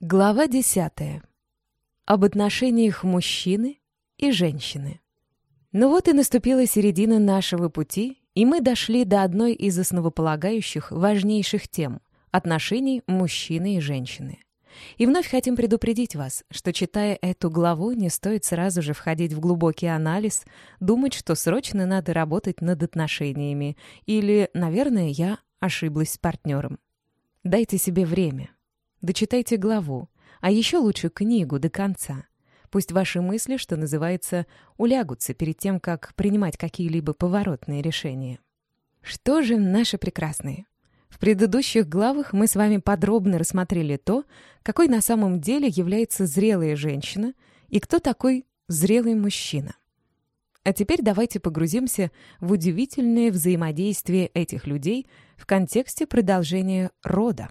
Глава десятая. Об отношениях мужчины и женщины. Ну вот и наступила середина нашего пути, и мы дошли до одной из основополагающих, важнейших тем — отношений мужчины и женщины. И вновь хотим предупредить вас, что, читая эту главу, не стоит сразу же входить в глубокий анализ, думать, что срочно надо работать над отношениями, или, наверное, я ошиблась с партнером. Дайте себе время — Дочитайте главу, а еще лучше книгу до конца. Пусть ваши мысли, что называется, улягутся перед тем, как принимать какие-либо поворотные решения. Что же наши прекрасные? В предыдущих главах мы с вами подробно рассмотрели то, какой на самом деле является зрелая женщина и кто такой зрелый мужчина. А теперь давайте погрузимся в удивительное взаимодействие этих людей в контексте продолжения рода.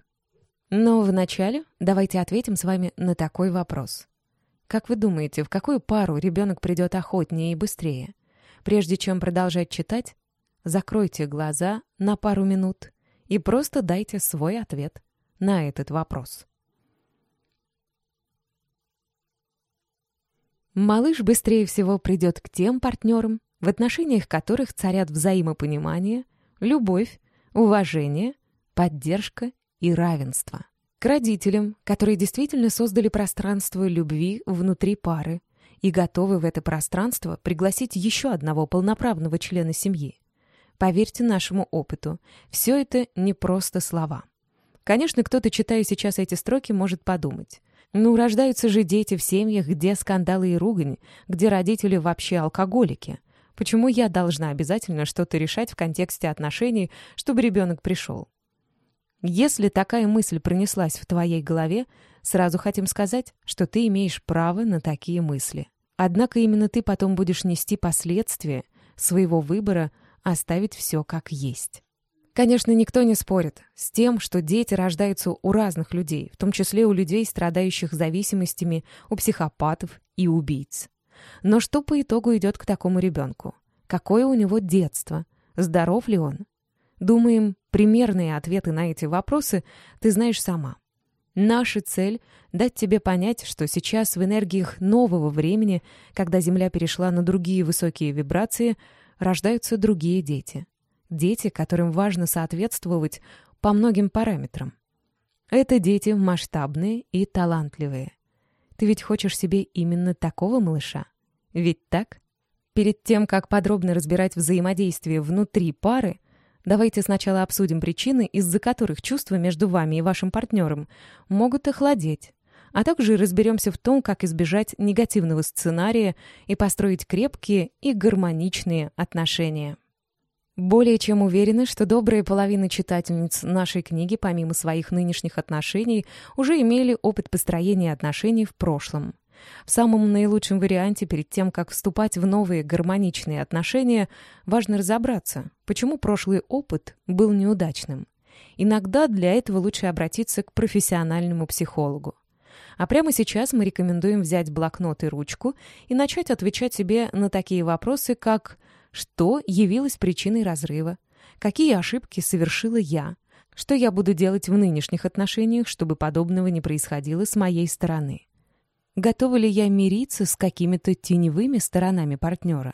Но вначале давайте ответим с вами на такой вопрос. Как вы думаете, в какую пару ребенок придет охотнее и быстрее? Прежде чем продолжать читать, закройте глаза на пару минут и просто дайте свой ответ на этот вопрос. Малыш быстрее всего придет к тем партнерам, в отношениях которых царят взаимопонимание, любовь, уважение, поддержка и равенства. К родителям, которые действительно создали пространство любви внутри пары и готовы в это пространство пригласить еще одного полноправного члена семьи. Поверьте нашему опыту, все это не просто слова. Конечно, кто-то, читая сейчас эти строки, может подумать. Ну, рождаются же дети в семьях, где скандалы и ругань, где родители вообще алкоголики. Почему я должна обязательно что-то решать в контексте отношений, чтобы ребенок пришел? Если такая мысль пронеслась в твоей голове, сразу хотим сказать, что ты имеешь право на такие мысли. Однако именно ты потом будешь нести последствия своего выбора оставить все как есть. Конечно, никто не спорит с тем, что дети рождаются у разных людей, в том числе у людей, страдающих зависимостями, у психопатов и убийц. Но что по итогу идет к такому ребенку? Какое у него детство? Здоров ли он? Думаем, примерные ответы на эти вопросы ты знаешь сама. Наша цель — дать тебе понять, что сейчас в энергиях нового времени, когда Земля перешла на другие высокие вибрации, рождаются другие дети. Дети, которым важно соответствовать по многим параметрам. Это дети масштабные и талантливые. Ты ведь хочешь себе именно такого малыша? Ведь так? Перед тем, как подробно разбирать взаимодействие внутри пары, Давайте сначала обсудим причины, из-за которых чувства между вами и вашим партнером могут охладеть, а также разберемся в том, как избежать негативного сценария и построить крепкие и гармоничные отношения. Более чем уверены, что добрая половина читательниц нашей книги, помимо своих нынешних отношений, уже имели опыт построения отношений в прошлом. В самом наилучшем варианте, перед тем, как вступать в новые гармоничные отношения, важно разобраться, почему прошлый опыт был неудачным. Иногда для этого лучше обратиться к профессиональному психологу. А прямо сейчас мы рекомендуем взять блокнот и ручку и начать отвечать себе на такие вопросы, как «Что явилось причиной разрыва?», «Какие ошибки совершила я?», «Что я буду делать в нынешних отношениях, чтобы подобного не происходило с моей стороны?». Готова ли я мириться с какими-то теневыми сторонами партнера?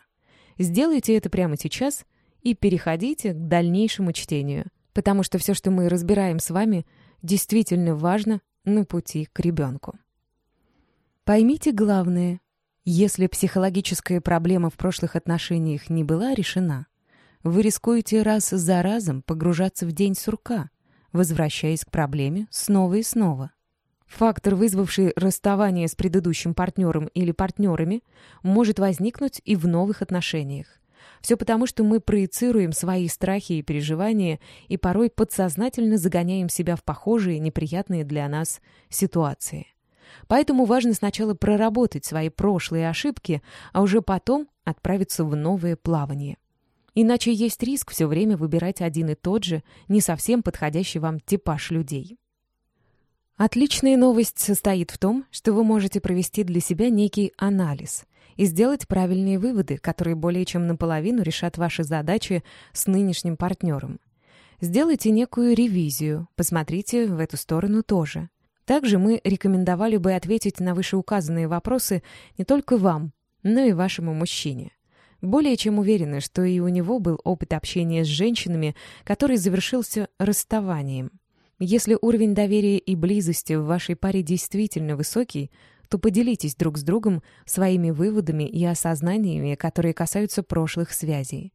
Сделайте это прямо сейчас и переходите к дальнейшему чтению, потому что все, что мы разбираем с вами, действительно важно на пути к ребенку. Поймите главное. Если психологическая проблема в прошлых отношениях не была решена, вы рискуете раз за разом погружаться в день сурка, возвращаясь к проблеме снова и снова. Фактор, вызвавший расставание с предыдущим партнером или партнерами, может возникнуть и в новых отношениях. Все потому, что мы проецируем свои страхи и переживания и порой подсознательно загоняем себя в похожие, неприятные для нас ситуации. Поэтому важно сначала проработать свои прошлые ошибки, а уже потом отправиться в новое плавание. Иначе есть риск все время выбирать один и тот же, не совсем подходящий вам типаж людей. Отличная новость состоит в том, что вы можете провести для себя некий анализ и сделать правильные выводы, которые более чем наполовину решат ваши задачи с нынешним партнером. Сделайте некую ревизию, посмотрите в эту сторону тоже. Также мы рекомендовали бы ответить на вышеуказанные вопросы не только вам, но и вашему мужчине. Более чем уверены, что и у него был опыт общения с женщинами, который завершился расставанием. Если уровень доверия и близости в вашей паре действительно высокий, то поделитесь друг с другом своими выводами и осознаниями, которые касаются прошлых связей.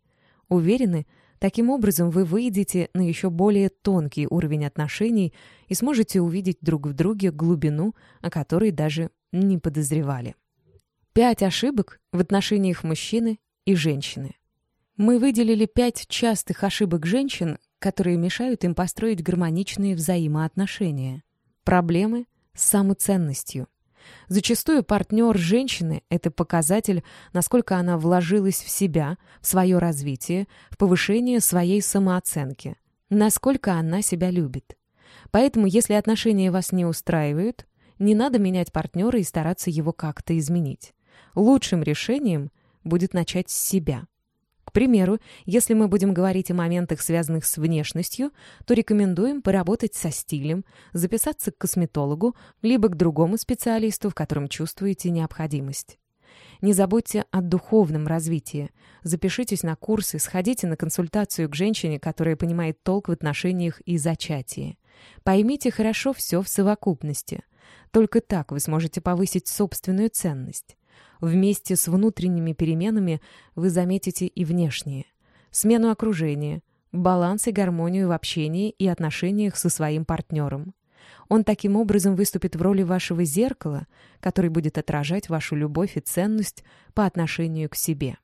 Уверены, таким образом вы выйдете на еще более тонкий уровень отношений и сможете увидеть друг в друге глубину, о которой даже не подозревали. Пять ошибок в отношениях мужчины и женщины. Мы выделили пять частых ошибок женщин, которые мешают им построить гармоничные взаимоотношения. Проблемы с самоценностью. Зачастую партнер женщины — это показатель, насколько она вложилась в себя, в свое развитие, в повышение своей самооценки, насколько она себя любит. Поэтому, если отношения вас не устраивают, не надо менять партнера и стараться его как-то изменить. Лучшим решением будет начать с себя. К примеру, если мы будем говорить о моментах, связанных с внешностью, то рекомендуем поработать со стилем, записаться к косметологу, либо к другому специалисту, в котором чувствуете необходимость. Не забудьте о духовном развитии. Запишитесь на курсы, сходите на консультацию к женщине, которая понимает толк в отношениях и зачатии. Поймите хорошо все в совокупности. Только так вы сможете повысить собственную ценность. Вместе с внутренними переменами вы заметите и внешние. Смену окружения, баланс и гармонию в общении и отношениях со своим партнером. Он таким образом выступит в роли вашего зеркала, который будет отражать вашу любовь и ценность по отношению к себе.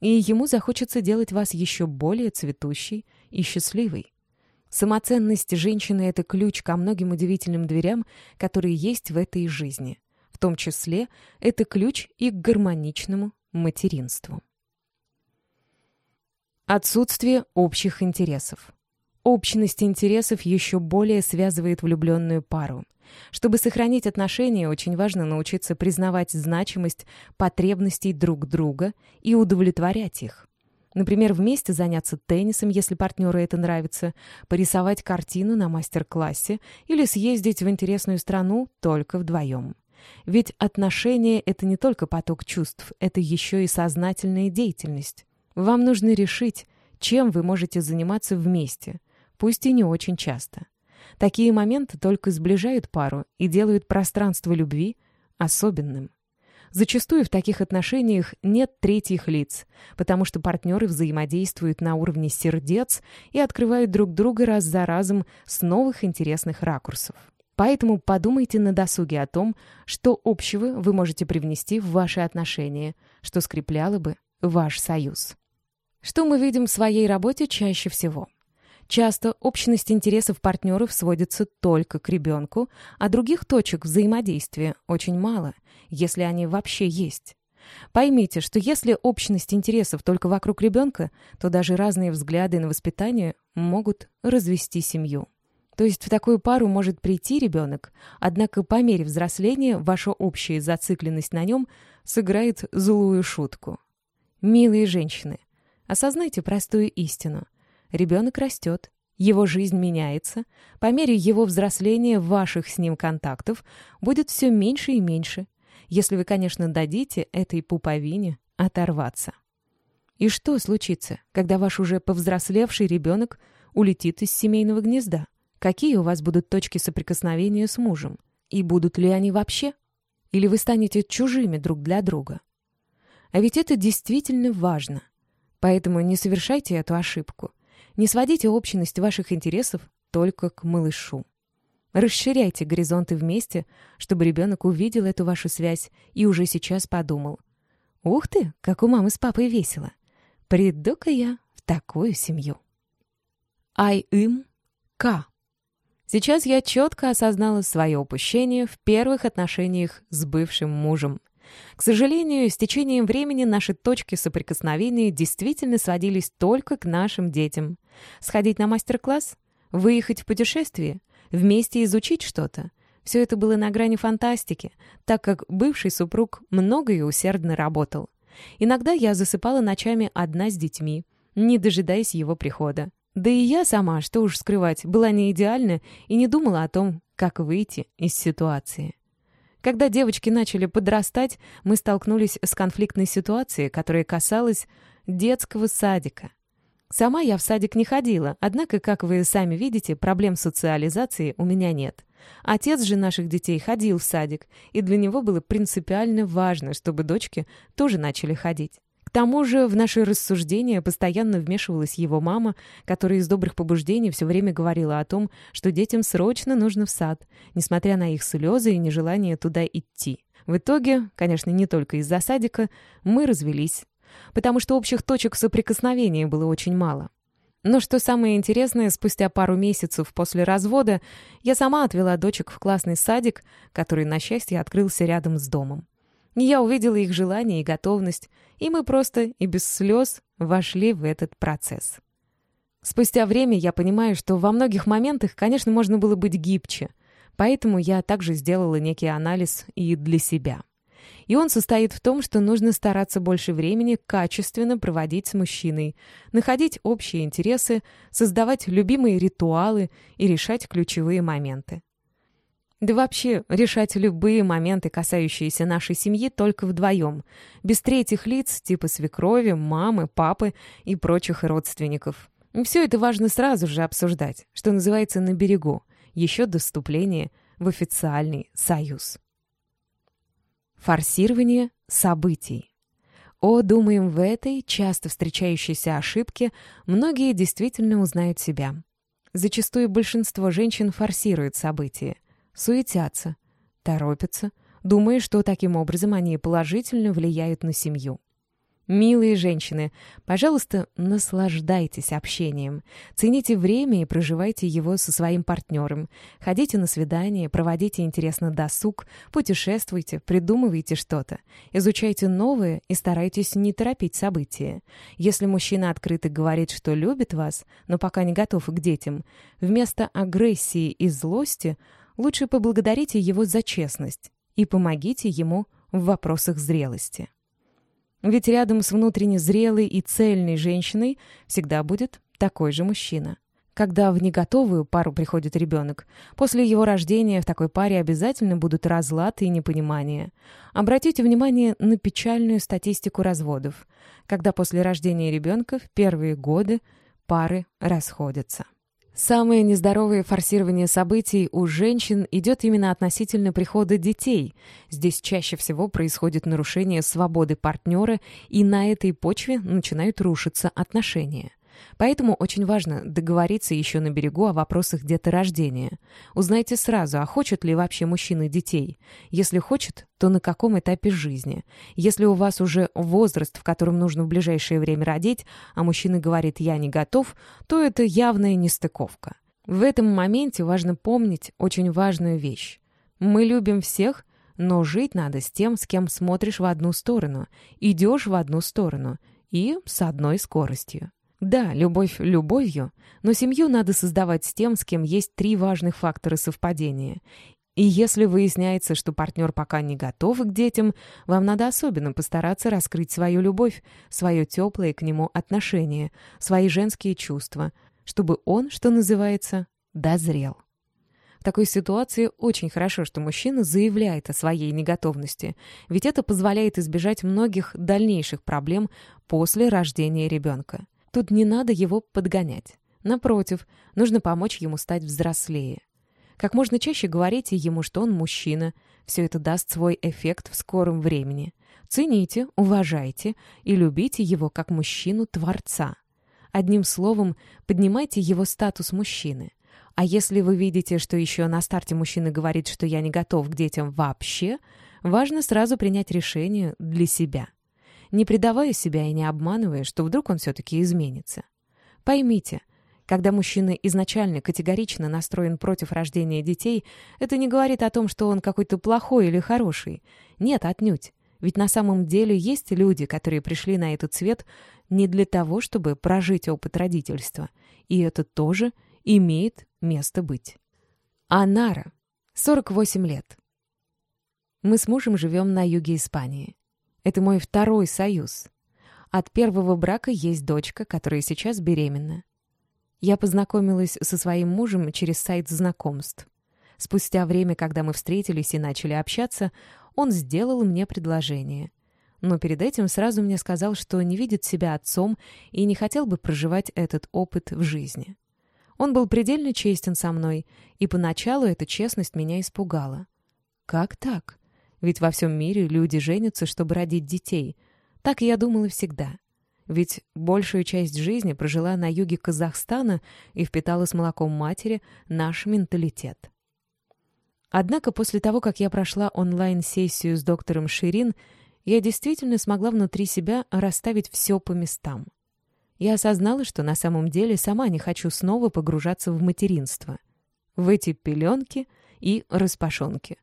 И ему захочется делать вас еще более цветущей и счастливой. Самоценность женщины — это ключ ко многим удивительным дверям, которые есть в этой жизни. В том числе это ключ и к гармоничному материнству. Отсутствие общих интересов. Общность интересов еще более связывает влюбленную пару. Чтобы сохранить отношения, очень важно научиться признавать значимость потребностей друг друга и удовлетворять их. Например, вместе заняться теннисом, если партнеру это нравится, порисовать картину на мастер-классе или съездить в интересную страну только вдвоем. Ведь отношения — это не только поток чувств, это еще и сознательная деятельность. Вам нужно решить, чем вы можете заниматься вместе, пусть и не очень часто. Такие моменты только сближают пару и делают пространство любви особенным. Зачастую в таких отношениях нет третьих лиц, потому что партнеры взаимодействуют на уровне сердец и открывают друг друга раз за разом с новых интересных ракурсов. Поэтому подумайте на досуге о том, что общего вы можете привнести в ваши отношения, что скрепляло бы ваш союз. Что мы видим в своей работе чаще всего? Часто общность интересов партнеров сводится только к ребенку, а других точек взаимодействия очень мало, если они вообще есть. Поймите, что если общность интересов только вокруг ребенка, то даже разные взгляды на воспитание могут развести семью. То есть в такую пару может прийти ребенок, однако по мере взросления ваша общая зацикленность на нем сыграет злую шутку. Милые женщины, осознайте простую истину. Ребенок растет, его жизнь меняется, по мере его взросления ваших с ним контактов будет все меньше и меньше, если вы, конечно, дадите этой пуповине оторваться. И что случится, когда ваш уже повзрослевший ребенок улетит из семейного гнезда? Какие у вас будут точки соприкосновения с мужем? И будут ли они вообще? Или вы станете чужими друг для друга? А ведь это действительно важно. Поэтому не совершайте эту ошибку. Не сводите общность ваших интересов только к малышу. Расширяйте горизонты вместе, чтобы ребенок увидел эту вашу связь и уже сейчас подумал. «Ух ты, как у мамы с папой весело! Приду-ка я в такую семью!» Ай им К. Сейчас я четко осознала свое упущение в первых отношениях с бывшим мужем. К сожалению, с течением времени наши точки соприкосновения действительно сводились только к нашим детям. Сходить на мастер-класс? Выехать в путешествие? Вместе изучить что-то? Все это было на грани фантастики, так как бывший супруг много и усердно работал. Иногда я засыпала ночами одна с детьми, не дожидаясь его прихода. Да и я сама, что уж скрывать, была не идеальна и не думала о том, как выйти из ситуации. Когда девочки начали подрастать, мы столкнулись с конфликтной ситуацией, которая касалась детского садика. Сама я в садик не ходила, однако, как вы сами видите, проблем социализации у меня нет. Отец же наших детей ходил в садик, и для него было принципиально важно, чтобы дочки тоже начали ходить. Тому же в наши рассуждения постоянно вмешивалась его мама, которая из добрых побуждений все время говорила о том, что детям срочно нужно в сад, несмотря на их слезы и нежелание туда идти. В итоге, конечно, не только из-за садика, мы развелись потому что общих точек соприкосновения было очень мало. Но что самое интересное, спустя пару месяцев после развода я сама отвела дочек в классный садик, который, на счастье, открылся рядом с домом. Я увидела их желание и готовность, и мы просто и без слез вошли в этот процесс. Спустя время я понимаю, что во многих моментах, конечно, можно было быть гибче, поэтому я также сделала некий анализ и для себя. И он состоит в том, что нужно стараться больше времени качественно проводить с мужчиной, находить общие интересы, создавать любимые ритуалы и решать ключевые моменты. Да вообще, решать любые моменты, касающиеся нашей семьи, только вдвоем, без третьих лиц, типа свекрови, мамы, папы и прочих родственников. Все это важно сразу же обсуждать, что называется на берегу, еще до вступления в официальный союз. Форсирование событий. О, думаем, в этой часто встречающейся ошибке многие действительно узнают себя. Зачастую большинство женщин форсируют события, суетятся, торопятся, думая, что таким образом они положительно влияют на семью. Милые женщины, пожалуйста, наслаждайтесь общением. Цените время и проживайте его со своим партнером. Ходите на свидания, проводите интересно досуг, путешествуйте, придумывайте что-то. Изучайте новое и старайтесь не торопить события. Если мужчина открыто говорит, что любит вас, но пока не готов к детям, вместо агрессии и злости лучше поблагодарите его за честность и помогите ему в вопросах зрелости. Ведь рядом с внутренне зрелой и цельной женщиной всегда будет такой же мужчина. Когда в неготовую пару приходит ребенок, после его рождения в такой паре обязательно будут разлаты и непонимания. Обратите внимание на печальную статистику разводов, когда после рождения ребенка в первые годы пары расходятся. Самое нездоровое форсирование событий у женщин идет именно относительно прихода детей. Здесь чаще всего происходит нарушение свободы партнера, и на этой почве начинают рушиться отношения. Поэтому очень важно договориться еще на берегу о вопросах деторождения. Узнайте сразу, а хочет ли вообще мужчина детей. Если хочет, то на каком этапе жизни. Если у вас уже возраст, в котором нужно в ближайшее время родить, а мужчина говорит «я не готов», то это явная нестыковка. В этом моменте важно помнить очень важную вещь. Мы любим всех, но жить надо с тем, с кем смотришь в одну сторону, идешь в одну сторону и с одной скоростью. Да, любовь любовью, но семью надо создавать с тем, с кем есть три важных фактора совпадения. И если выясняется, что партнер пока не готов к детям, вам надо особенно постараться раскрыть свою любовь, свое теплое к нему отношение, свои женские чувства, чтобы он, что называется, дозрел. В такой ситуации очень хорошо, что мужчина заявляет о своей неготовности, ведь это позволяет избежать многих дальнейших проблем после рождения ребенка. Тут не надо его подгонять. Напротив, нужно помочь ему стать взрослее. Как можно чаще говорите ему, что он мужчина. Все это даст свой эффект в скором времени. Цените, уважайте и любите его как мужчину-творца. Одним словом, поднимайте его статус мужчины. А если вы видите, что еще на старте мужчина говорит, что я не готов к детям вообще, важно сразу принять решение для себя не предавая себя и не обманывая, что вдруг он все-таки изменится. Поймите, когда мужчина изначально категорично настроен против рождения детей, это не говорит о том, что он какой-то плохой или хороший. Нет, отнюдь. Ведь на самом деле есть люди, которые пришли на этот свет не для того, чтобы прожить опыт родительства. И это тоже имеет место быть. Анара, 48 лет. Мы с мужем живем на юге Испании. Это мой второй союз. От первого брака есть дочка, которая сейчас беременна. Я познакомилась со своим мужем через сайт знакомств. Спустя время, когда мы встретились и начали общаться, он сделал мне предложение. Но перед этим сразу мне сказал, что не видит себя отцом и не хотел бы проживать этот опыт в жизни. Он был предельно честен со мной, и поначалу эта честность меня испугала. Как так? Ведь во всем мире люди женятся, чтобы родить детей. Так я думала всегда. Ведь большую часть жизни прожила на юге Казахстана и впитала с молоком матери наш менталитет. Однако после того, как я прошла онлайн-сессию с доктором Ширин, я действительно смогла внутри себя расставить все по местам. Я осознала, что на самом деле сама не хочу снова погружаться в материнство, в эти пеленки и распашонки.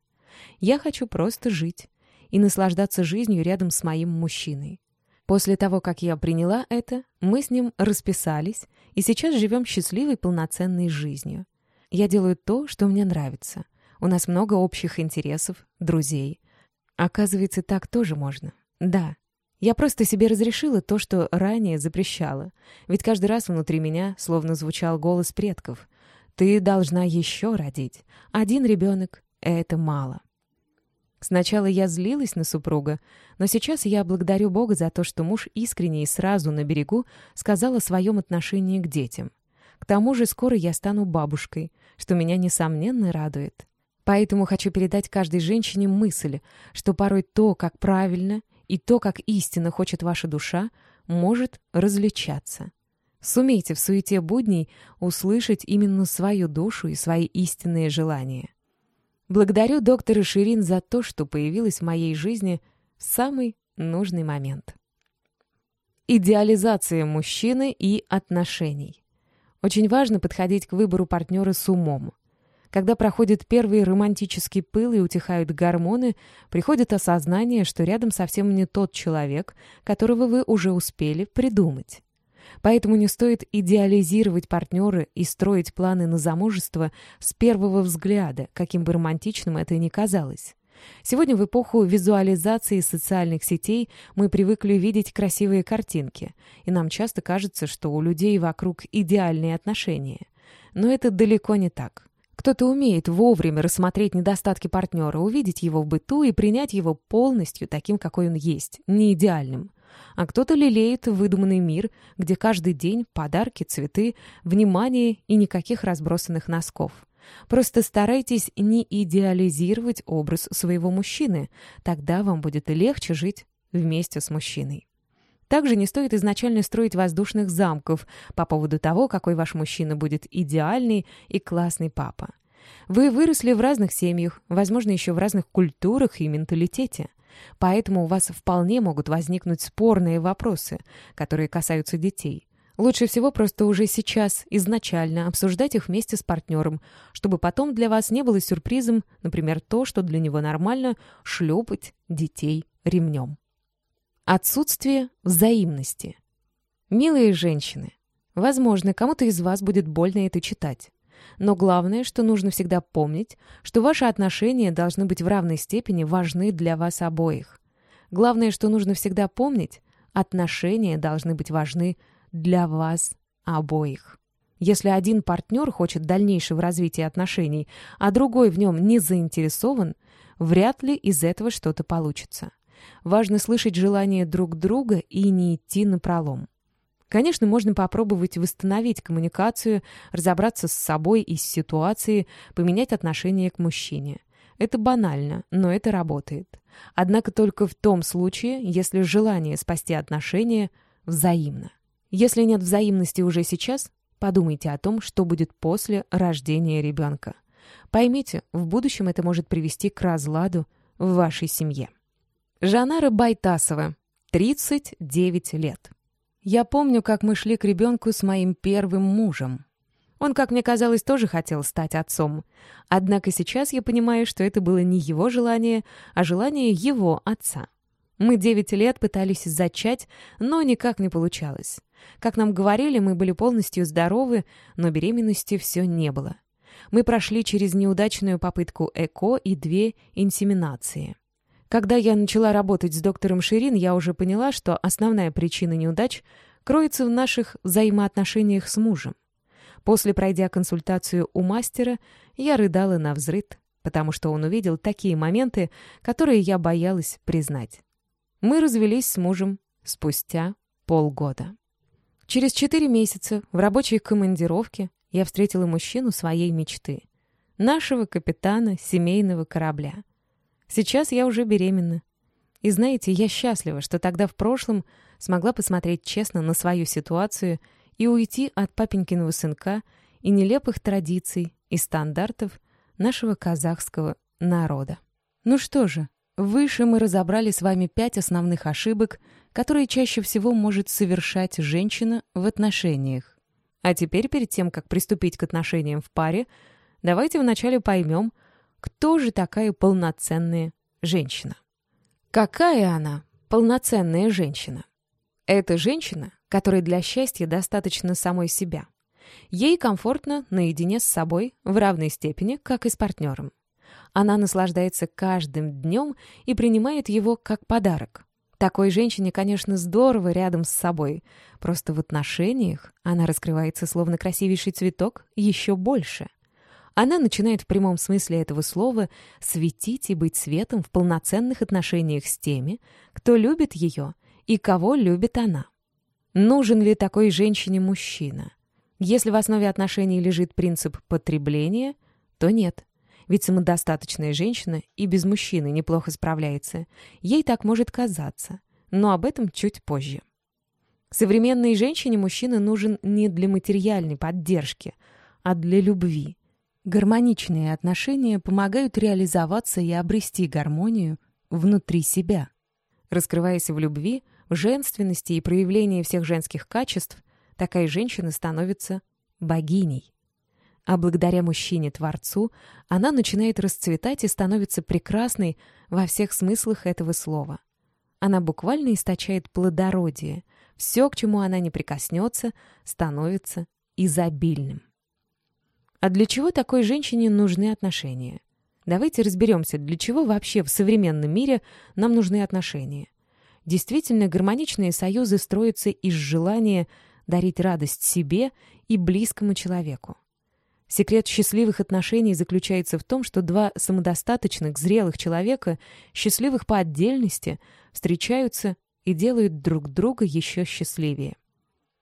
Я хочу просто жить и наслаждаться жизнью рядом с моим мужчиной. После того, как я приняла это, мы с ним расписались, и сейчас живем счастливой, полноценной жизнью. Я делаю то, что мне нравится. У нас много общих интересов, друзей. Оказывается, так тоже можно. Да. Я просто себе разрешила то, что ранее запрещала. Ведь каждый раз внутри меня словно звучал голос предков. «Ты должна еще родить. Один ребенок — это мало». Сначала я злилась на супруга, но сейчас я благодарю Бога за то, что муж искренне и сразу на берегу сказал о своем отношении к детям. К тому же скоро я стану бабушкой, что меня, несомненно, радует. Поэтому хочу передать каждой женщине мысль, что порой то, как правильно, и то, как истинно хочет ваша душа, может различаться. Сумейте в суете будней услышать именно свою душу и свои истинные желания. Благодарю доктора Ширин за то, что появилась в моей жизни в самый нужный момент. Идеализация мужчины и отношений. Очень важно подходить к выбору партнера с умом. Когда проходит первый романтический пыл и утихают гормоны, приходит осознание, что рядом совсем не тот человек, которого вы уже успели придумать. Поэтому не стоит идеализировать партнера и строить планы на замужество с первого взгляда, каким бы романтичным это ни казалось. Сегодня в эпоху визуализации социальных сетей мы привыкли видеть красивые картинки, и нам часто кажется, что у людей вокруг идеальные отношения. Но это далеко не так. Кто-то умеет вовремя рассмотреть недостатки партнера, увидеть его в быту и принять его полностью таким, какой он есть, не идеальным а кто-то лелеет выдуманный мир, где каждый день подарки, цветы, внимание и никаких разбросанных носков. Просто старайтесь не идеализировать образ своего мужчины, тогда вам будет легче жить вместе с мужчиной. Также не стоит изначально строить воздушных замков по поводу того, какой ваш мужчина будет идеальный и классный папа. Вы выросли в разных семьях, возможно, еще в разных культурах и менталитете. Поэтому у вас вполне могут возникнуть спорные вопросы, которые касаются детей. Лучше всего просто уже сейчас, изначально, обсуждать их вместе с партнером, чтобы потом для вас не было сюрпризом, например, то, что для него нормально шлепать детей ремнем. Отсутствие взаимности. Милые женщины, возможно, кому-то из вас будет больно это читать. Но главное, что нужно всегда помнить, что ваши отношения должны быть в равной степени важны для вас обоих. Главное, что нужно всегда помнить, отношения должны быть важны для вас обоих. Если один партнер хочет дальнейшего развития отношений, а другой в нем не заинтересован, вряд ли из этого что-то получится. Важно слышать желание друг друга и не идти на пролом. Конечно, можно попробовать восстановить коммуникацию, разобраться с собой и с ситуацией, поменять отношение к мужчине. Это банально, но это работает. Однако только в том случае, если желание спасти отношения взаимно. Если нет взаимности уже сейчас, подумайте о том, что будет после рождения ребенка. Поймите, в будущем это может привести к разладу в вашей семье. Жанара Байтасова, 39 лет. Я помню, как мы шли к ребенку с моим первым мужем. Он, как мне казалось, тоже хотел стать отцом. Однако сейчас я понимаю, что это было не его желание, а желание его отца. Мы девять лет пытались зачать, но никак не получалось. Как нам говорили, мы были полностью здоровы, но беременности все не было. Мы прошли через неудачную попытку ЭКО и две инсеминации. Когда я начала работать с доктором Ширин, я уже поняла, что основная причина неудач кроется в наших взаимоотношениях с мужем. После пройдя консультацию у мастера, я рыдала на взрыд, потому что он увидел такие моменты, которые я боялась признать. Мы развелись с мужем спустя полгода. Через четыре месяца в рабочей командировке я встретила мужчину своей мечты. Нашего капитана семейного корабля. Сейчас я уже беременна. И знаете, я счастлива, что тогда в прошлом смогла посмотреть честно на свою ситуацию и уйти от папенькиного сынка и нелепых традиций и стандартов нашего казахского народа. Ну что же, выше мы разобрали с вами пять основных ошибок, которые чаще всего может совершать женщина в отношениях. А теперь, перед тем, как приступить к отношениям в паре, давайте вначале поймем, кто же такая полноценная женщина. Какая она, полноценная женщина? Это женщина, которой для счастья достаточно самой себя. Ей комфортно наедине с собой в равной степени, как и с партнером. Она наслаждается каждым днем и принимает его как подарок. Такой женщине, конечно, здорово рядом с собой. Просто в отношениях она раскрывается словно красивейший цветок еще больше. Она начинает в прямом смысле этого слова светить и быть светом в полноценных отношениях с теми, кто любит ее и кого любит она. Нужен ли такой женщине мужчина? Если в основе отношений лежит принцип потребления, то нет. Ведь самодостаточная женщина и без мужчины неплохо справляется. Ей так может казаться. Но об этом чуть позже. Современной женщине мужчина нужен не для материальной поддержки, а для любви. Гармоничные отношения помогают реализоваться и обрести гармонию внутри себя. Раскрываясь в любви, в женственности и проявлении всех женских качеств, такая женщина становится богиней а благодаря мужчине-творцу она начинает расцветать и становится прекрасной во всех смыслах этого слова. Она буквально источает плодородие. Все, к чему она не прикоснется, становится изобильным. А для чего такой женщине нужны отношения? Давайте разберемся, для чего вообще в современном мире нам нужны отношения. Действительно, гармоничные союзы строятся из желания дарить радость себе и близкому человеку. Секрет счастливых отношений заключается в том, что два самодостаточных, зрелых человека, счастливых по отдельности, встречаются и делают друг друга еще счастливее.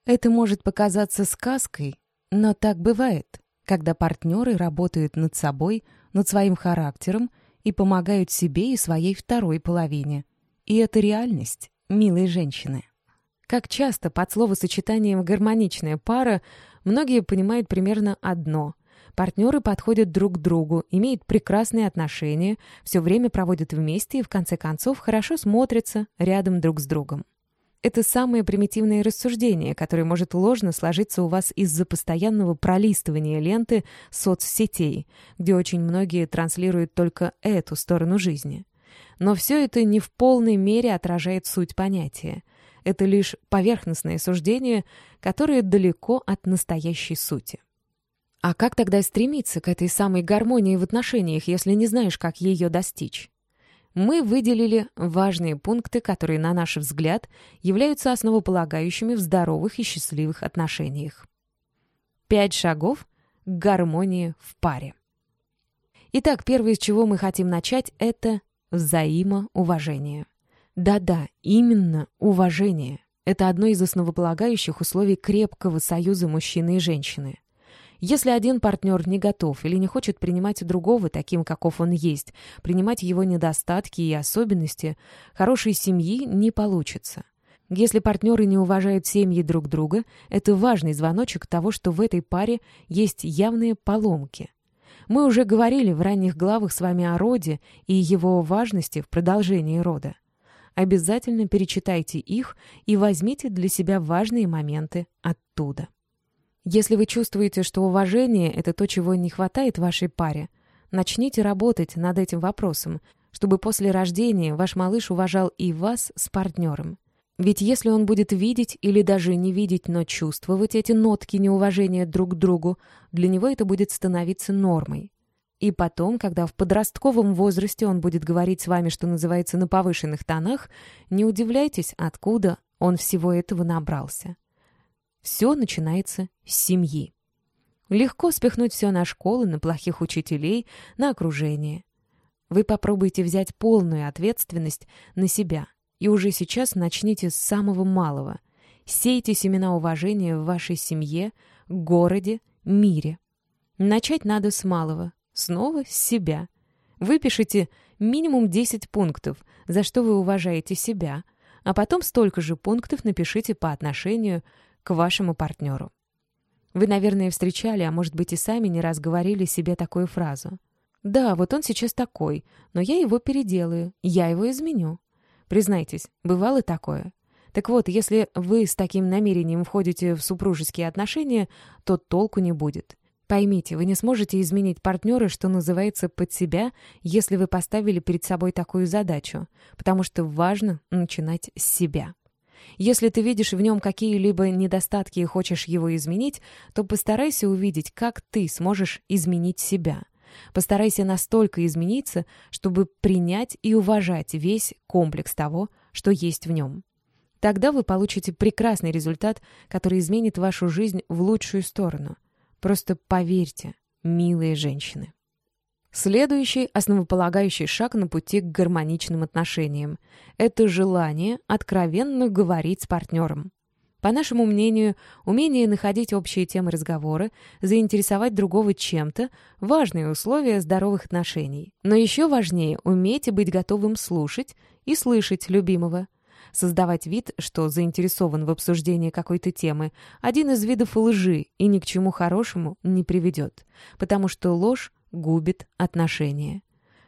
Это может показаться сказкой, но так бывает, когда партнеры работают над собой, над своим характером и помогают себе и своей второй половине. И это реальность, милые женщины. Как часто под словосочетанием «гармоничная пара» многие понимают примерно одно Партнеры подходят друг к другу, имеют прекрасные отношения, все время проводят вместе и, в конце концов, хорошо смотрятся рядом друг с другом. Это самое примитивное рассуждение, которое может ложно сложиться у вас из-за постоянного пролистывания ленты соцсетей, где очень многие транслируют только эту сторону жизни. Но все это не в полной мере отражает суть понятия. Это лишь поверхностное суждение, которое далеко от настоящей сути. А как тогда стремиться к этой самой гармонии в отношениях, если не знаешь, как ее достичь? Мы выделили важные пункты, которые, на наш взгляд, являются основополагающими в здоровых и счастливых отношениях. Пять шагов к гармонии в паре. Итак, первое, с чего мы хотим начать, это взаимоуважение. Да-да, именно уважение. Это одно из основополагающих условий крепкого союза мужчины и женщины. Если один партнер не готов или не хочет принимать другого таким, каков он есть, принимать его недостатки и особенности, хорошей семьи не получится. Если партнеры не уважают семьи друг друга, это важный звоночек того, что в этой паре есть явные поломки. Мы уже говорили в ранних главах с вами о роде и его важности в продолжении рода. Обязательно перечитайте их и возьмите для себя важные моменты оттуда. Если вы чувствуете, что уважение — это то, чего не хватает вашей паре, начните работать над этим вопросом, чтобы после рождения ваш малыш уважал и вас с партнером. Ведь если он будет видеть или даже не видеть, но чувствовать эти нотки неуважения друг к другу, для него это будет становиться нормой. И потом, когда в подростковом возрасте он будет говорить с вами, что называется, на повышенных тонах, не удивляйтесь, откуда он всего этого набрался. Все начинается с семьи. Легко спихнуть все на школы, на плохих учителей, на окружение. Вы попробуйте взять полную ответственность на себя и уже сейчас начните с самого малого. Сейте семена уважения в вашей семье, городе, мире. Начать надо с малого, снова с себя. Выпишите минимум 10 пунктов, за что вы уважаете себя, а потом столько же пунктов напишите по отношению к вашему партнеру. Вы, наверное, встречали, а может быть и сами не раз говорили себе такую фразу. «Да, вот он сейчас такой, но я его переделаю, я его изменю». Признайтесь, бывало такое? Так вот, если вы с таким намерением входите в супружеские отношения, то толку не будет. Поймите, вы не сможете изменить партнера, что называется, под себя, если вы поставили перед собой такую задачу, потому что важно начинать с себя. Если ты видишь в нем какие-либо недостатки и хочешь его изменить, то постарайся увидеть, как ты сможешь изменить себя. Постарайся настолько измениться, чтобы принять и уважать весь комплекс того, что есть в нем. Тогда вы получите прекрасный результат, который изменит вашу жизнь в лучшую сторону. Просто поверьте, милые женщины. Следующий основополагающий шаг на пути к гармоничным отношениям – это желание откровенно говорить с партнером. По нашему мнению, умение находить общие темы разговора, заинтересовать другого чем-то – важные условия здоровых отношений. Но еще важнее – уметь быть готовым слушать и слышать любимого. Создавать вид, что заинтересован в обсуждении какой-то темы – один из видов лжи и ни к чему хорошему не приведет, потому что ложь губит отношения.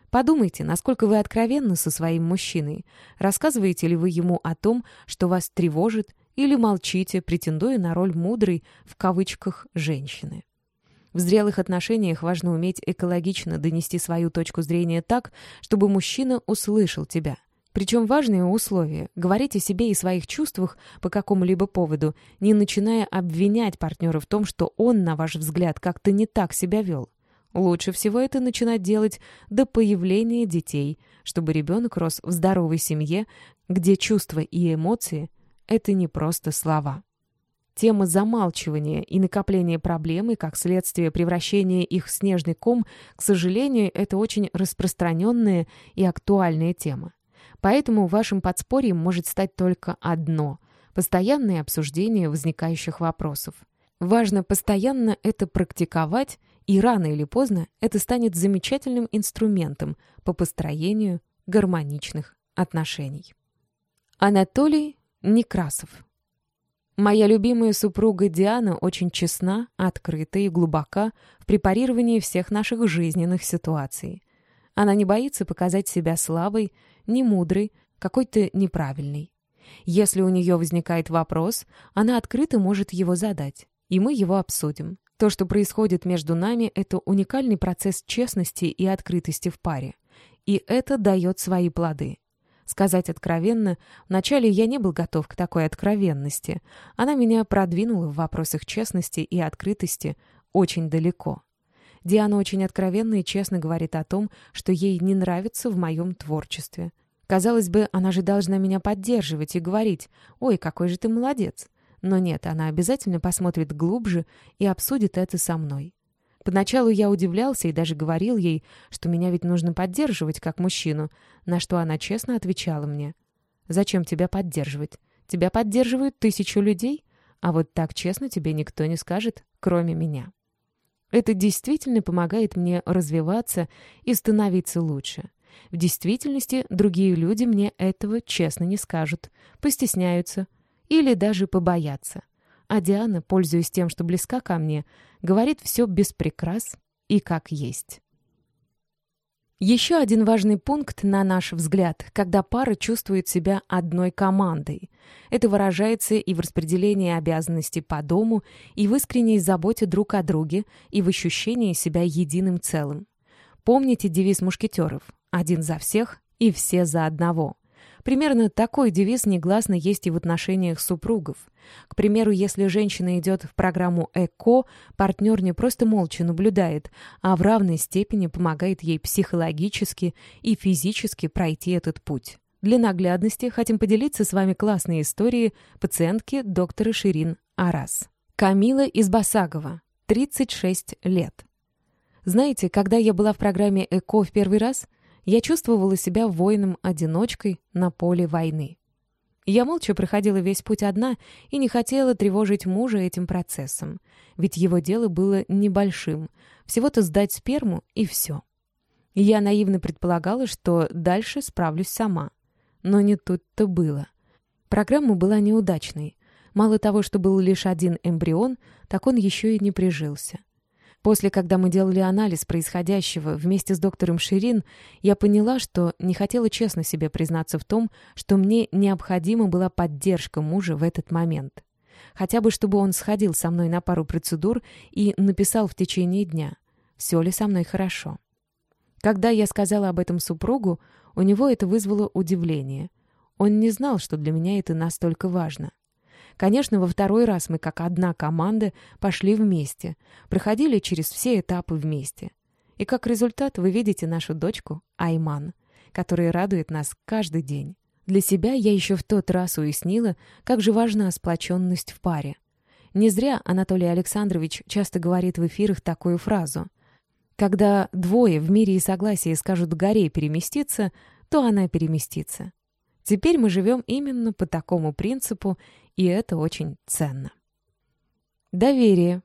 Подумайте, насколько вы откровенны со своим мужчиной. Рассказываете ли вы ему о том, что вас тревожит, или молчите, претендуя на роль мудрой, в кавычках, женщины. В зрелых отношениях важно уметь экологично донести свою точку зрения так, чтобы мужчина услышал тебя. Причем важное условие – говорить о себе и своих чувствах по какому-либо поводу, не начиная обвинять партнера в том, что он, на ваш взгляд, как-то не так себя вел. Лучше всего это начинать делать до появления детей, чтобы ребенок рос в здоровой семье, где чувства и эмоции — это не просто слова. Тема замалчивания и накопления проблем и, как следствие, превращения их в снежный ком, к сожалению, это очень распространенная и актуальная тема. Поэтому вашим подспорьем может стать только одно — постоянное обсуждение возникающих вопросов. Важно постоянно это практиковать и рано или поздно это станет замечательным инструментом по построению гармоничных отношений. Анатолий Некрасов Моя любимая супруга Диана очень честна, открыта и глубока в препарировании всех наших жизненных ситуаций. Она не боится показать себя слабой, немудрой, какой-то неправильной. Если у нее возникает вопрос, она открыто может его задать, и мы его обсудим. То, что происходит между нами, это уникальный процесс честности и открытости в паре. И это дает свои плоды. Сказать откровенно, вначале я не был готов к такой откровенности. Она меня продвинула в вопросах честности и открытости очень далеко. Диана очень откровенно и честно говорит о том, что ей не нравится в моем творчестве. Казалось бы, она же должна меня поддерживать и говорить «Ой, какой же ты молодец!» Но нет, она обязательно посмотрит глубже и обсудит это со мной. Поначалу я удивлялся и даже говорил ей, что меня ведь нужно поддерживать как мужчину, на что она честно отвечала мне. «Зачем тебя поддерживать? Тебя поддерживают тысячу людей, а вот так честно тебе никто не скажет, кроме меня». Это действительно помогает мне развиваться и становиться лучше. В действительности другие люди мне этого честно не скажут, постесняются, или даже побояться. А Диана, пользуясь тем, что близка ко мне, говорит все без прикрас и как есть. Еще один важный пункт, на наш взгляд, когда пара чувствует себя одной командой. Это выражается и в распределении обязанностей по дому, и в искренней заботе друг о друге, и в ощущении себя единым целым. Помните девиз мушкетеров «Один за всех и все за одного». Примерно такой девиз негласно есть и в отношениях супругов. К примеру, если женщина идет в программу ЭКО, партнер не просто молча наблюдает, а в равной степени помогает ей психологически и физически пройти этот путь. Для наглядности хотим поделиться с вами классной историей пациентки доктора Ширин Арас. Камила из Басагова. 36 лет. Знаете, когда я была в программе ЭКО в первый раз, я чувствовала себя воином-одиночкой на поле войны. Я молча проходила весь путь одна и не хотела тревожить мужа этим процессом, ведь его дело было небольшим, всего-то сдать сперму и все. Я наивно предполагала, что дальше справлюсь сама. Но не тут-то было. Программа была неудачной. Мало того, что был лишь один эмбрион, так он еще и не прижился. После, когда мы делали анализ происходящего вместе с доктором Ширин, я поняла, что не хотела честно себе признаться в том, что мне необходима была поддержка мужа в этот момент. Хотя бы, чтобы он сходил со мной на пару процедур и написал в течение дня, все ли со мной хорошо. Когда я сказала об этом супругу, у него это вызвало удивление. Он не знал, что для меня это настолько важно. Конечно, во второй раз мы, как одна команда, пошли вместе, проходили через все этапы вместе. И как результат вы видите нашу дочку Айман, которая радует нас каждый день. Для себя я еще в тот раз уяснила, как же важна сплоченность в паре. Не зря Анатолий Александрович часто говорит в эфирах такую фразу. «Когда двое в мире и согласии скажут горе переместиться, то она переместится». Теперь мы живем именно по такому принципу, и это очень ценно. Доверие.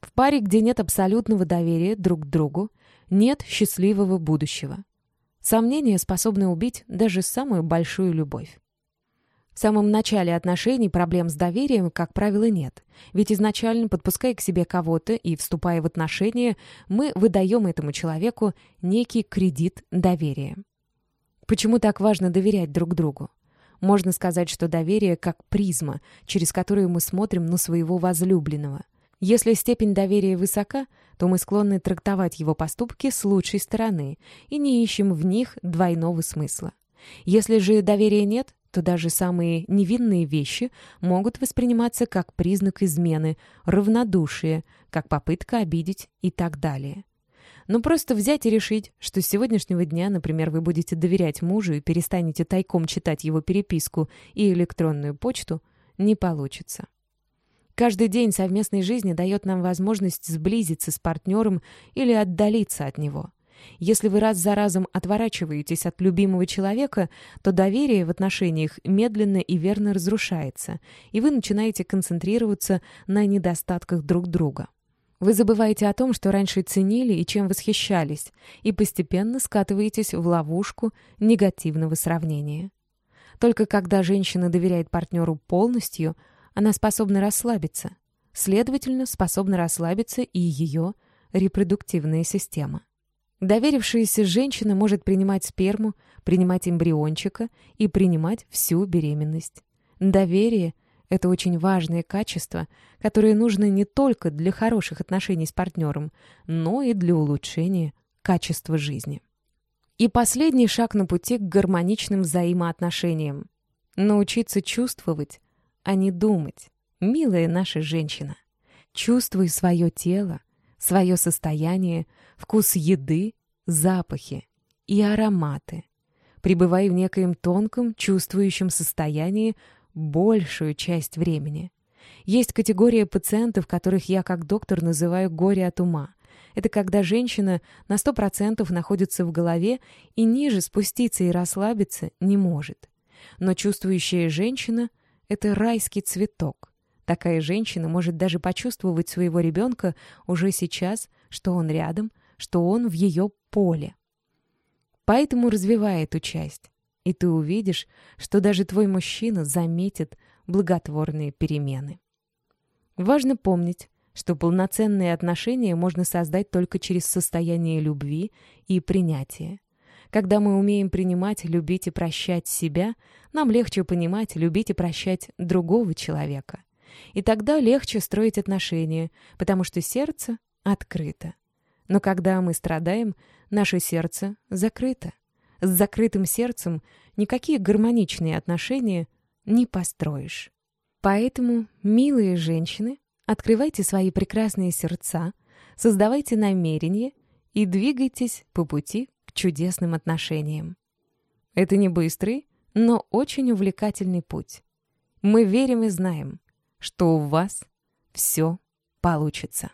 В паре, где нет абсолютного доверия друг к другу, нет счастливого будущего. Сомнения способны убить даже самую большую любовь. В самом начале отношений проблем с доверием, как правило, нет. Ведь изначально, подпуская к себе кого-то и вступая в отношения, мы выдаем этому человеку некий кредит доверия. Почему так важно доверять друг другу? Можно сказать, что доверие как призма, через которую мы смотрим на своего возлюбленного. Если степень доверия высока, то мы склонны трактовать его поступки с лучшей стороны и не ищем в них двойного смысла. Если же доверия нет, то даже самые невинные вещи могут восприниматься как признак измены, равнодушия, как попытка обидеть и так далее. Но просто взять и решить, что с сегодняшнего дня, например, вы будете доверять мужу и перестанете тайком читать его переписку и электронную почту, не получится. Каждый день совместной жизни дает нам возможность сблизиться с партнером или отдалиться от него. Если вы раз за разом отворачиваетесь от любимого человека, то доверие в отношениях медленно и верно разрушается, и вы начинаете концентрироваться на недостатках друг друга. Вы забываете о том, что раньше ценили и чем восхищались, и постепенно скатываетесь в ловушку негативного сравнения. Только когда женщина доверяет партнеру полностью, она способна расслабиться. Следовательно, способна расслабиться и ее репродуктивная система. Доверившаяся женщина может принимать сперму, принимать эмбриончика и принимать всю беременность. Доверие это очень важное качество, которое нужно не только для хороших отношений с партнером, но и для улучшения качества жизни. И последний шаг на пути к гармоничным взаимоотношениям. Научиться чувствовать, а не думать. Милая наша женщина, чувствуй свое тело, свое состояние, вкус еды, запахи и ароматы. Пребывай в некоем тонком, чувствующем состоянии большую часть времени. Есть категория пациентов, которых я как доктор называю «горе от ума». Это когда женщина на 100% находится в голове и ниже спуститься и расслабиться не может. Но чувствующая женщина — это райский цветок. Такая женщина может даже почувствовать своего ребенка уже сейчас, что он рядом, что он в ее поле. Поэтому развивай эту часть. И ты увидишь, что даже твой мужчина заметит благотворные перемены. Важно помнить, что полноценные отношения можно создать только через состояние любви и принятия. Когда мы умеем принимать, любить и прощать себя, нам легче понимать, любить и прощать другого человека. И тогда легче строить отношения, потому что сердце открыто. Но когда мы страдаем, наше сердце закрыто. С закрытым сердцем никакие гармоничные отношения не построишь. Поэтому, милые женщины, открывайте свои прекрасные сердца, создавайте намерения и двигайтесь по пути к чудесным отношениям. Это не быстрый, но очень увлекательный путь. Мы верим и знаем, что у вас все получится.